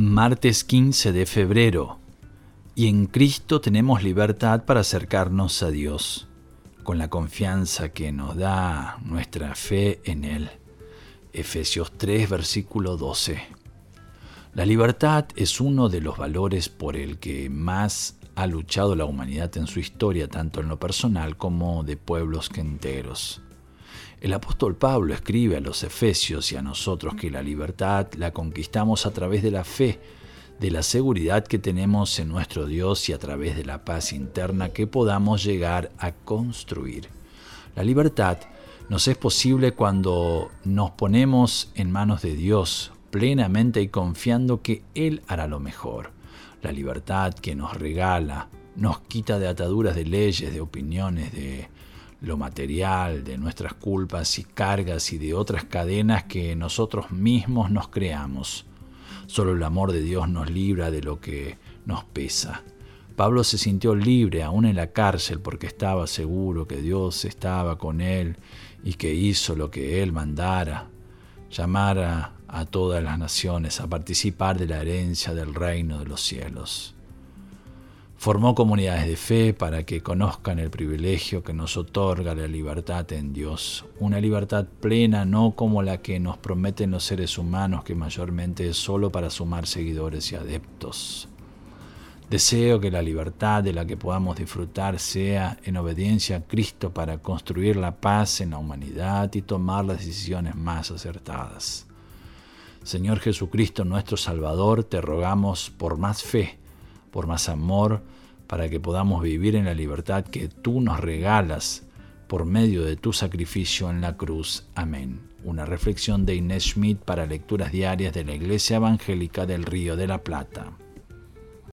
Martes 15 de febrero. Y en Cristo tenemos libertad para acercarnos a Dios, con la confianza que nos da nuestra fe en Él. Efesios 3, versículo 12. La libertad es uno de los valores por el que más ha luchado la humanidad en su historia, tanto en lo personal como de pueblos enteros. El apóstol Pablo escribe a los Efesios y a nosotros que la libertad la conquistamos a través de la fe, de la seguridad que tenemos en nuestro Dios y a través de la paz interna que podamos llegar a construir. La libertad nos es posible cuando nos ponemos en manos de Dios plenamente y confiando que Él hará lo mejor. La libertad que nos regala nos quita de ataduras de leyes, de opiniones, de lo material, de nuestras culpas y cargas y de otras cadenas que nosotros mismos nos creamos. Solo el amor de Dios nos libra de lo que nos pesa. Pablo se sintió libre aún en la cárcel porque estaba seguro que Dios estaba con él y que hizo lo que él mandara, llamara a todas las naciones a participar de la herencia del reino de los cielos. Formó comunidades de fe para que conozcan el privilegio que nos otorga la libertad en Dios, una libertad plena no como la que nos prometen los seres humanos que mayormente es solo para sumar seguidores y adeptos. Deseo que la libertad de la que podamos disfrutar sea en obediencia a Cristo para construir la paz en la humanidad y tomar las decisiones más acertadas. Señor Jesucristo nuestro Salvador, te rogamos por más fe, por más amor, para que podamos vivir en la libertad que tú nos regalas por medio de tu sacrificio en la cruz. Amén. Una reflexión de Inés Schmidt para lecturas diarias de la Iglesia Evangélica del Río de la Plata.